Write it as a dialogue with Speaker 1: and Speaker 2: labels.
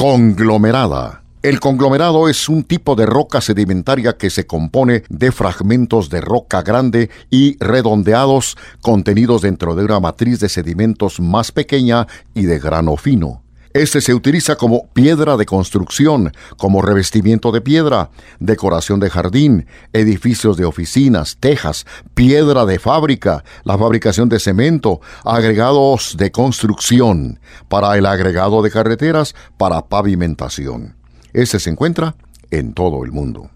Speaker 1: Conglomerada. El conglomerado es un tipo de roca sedimentaria que se compone de fragmentos de roca grande y redondeados contenidos dentro de una matriz de sedimentos más pequeña y de grano fino. Este se utiliza como piedra de construcción, como revestimiento de piedra, decoración de jardín, edificios de oficinas, tejas, piedra de fábrica, la fabricación de cemento, agregados de construcción, para el agregado de carreteras, para pavimentación. Este se encuentra en todo el mundo.